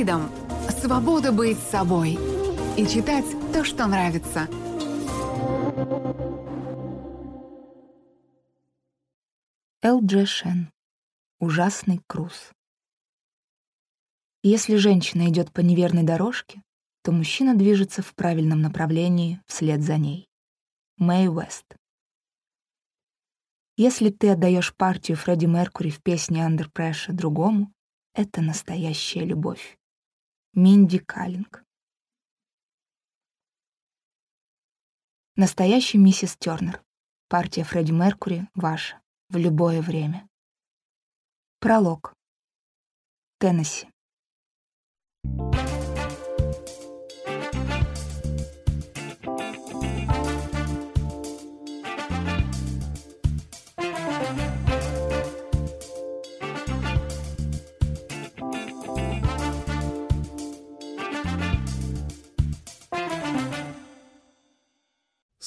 Freedom — свобода быть собой и читать то, что нравится. Эл Джешен. Ужасный круз. Если женщина идет по неверной дорожке, то мужчина движется в правильном направлении вслед за ней. Мэй Уэст. Если ты отдаешь партию Фредди Меркури в песне «Under Pressure» другому, это настоящая любовь. Минди Каллинг. Настоящий миссис Тёрнер. Партия Фредди Меркури ваша. В любое время. Пролог. Теннесси.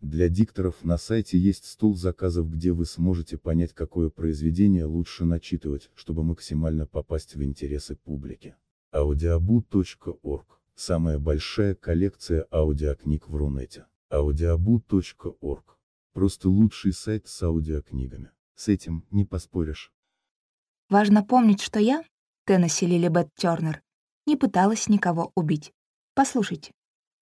Для дикторов на сайте есть стол заказов, где вы сможете понять, какое произведение лучше начитывать, чтобы максимально попасть в интересы публики. audiobu.org – самая большая коллекция аудиокниг в Рунете. audiobu.org – просто лучший сайт с аудиокнигами. С этим не поспоришь. Важно помнить, что я, Теннесси Лилибет Тёрнер, не пыталась никого убить. Послушайте,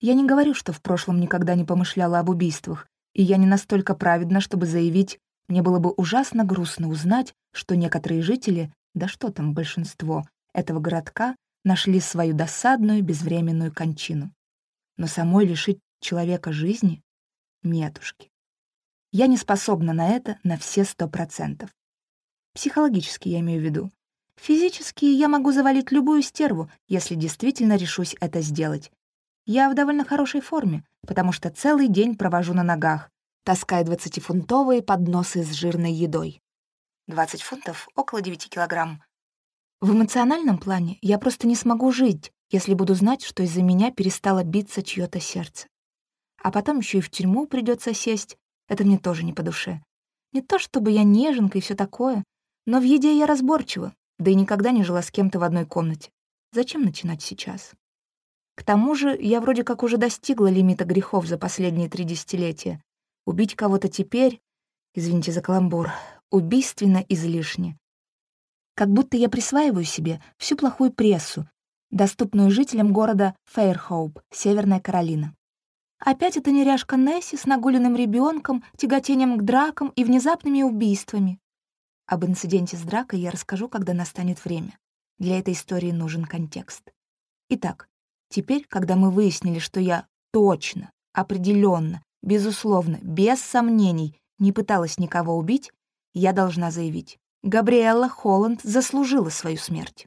я не говорю, что в прошлом никогда не помышляла об убийствах, и я не настолько праведна, чтобы заявить, мне было бы ужасно грустно узнать, что некоторые жители, да что там большинство, этого городка нашли свою досадную безвременную кончину. Но самой лишить человека жизни — нетушки. Я не способна на это на все сто процентов. Психологически я имею в виду. Физически я могу завалить любую стерву, если действительно решусь это сделать, я в довольно хорошей форме, потому что целый день провожу на ногах, таская двадцатифунтовые подносы с жирной едой. 20 фунтов — около 9 килограмм. В эмоциональном плане я просто не смогу жить, если буду знать, что из-за меня перестало биться чье то сердце. А потом еще и в тюрьму придется сесть. Это мне тоже не по душе. Не то чтобы я неженка и все такое, но в еде я разборчива, да и никогда не жила с кем-то в одной комнате. Зачем начинать сейчас? К тому же я вроде как уже достигла лимита грехов за последние три десятилетия. Убить кого-то теперь, извините за каламбур, убийственно излишне. Как будто я присваиваю себе всю плохую прессу, доступную жителям города Фейрхоуп, Северная Каролина. Опять эта неряшка Несси с нагуленным ребенком, тяготением к дракам и внезапными убийствами. Об инциденте с дракой я расскажу, когда настанет время. Для этой истории нужен контекст. Итак, Теперь, когда мы выяснили, что я точно, определенно, безусловно, без сомнений не пыталась никого убить, я должна заявить, Габриэлла Холланд заслужила свою смерть.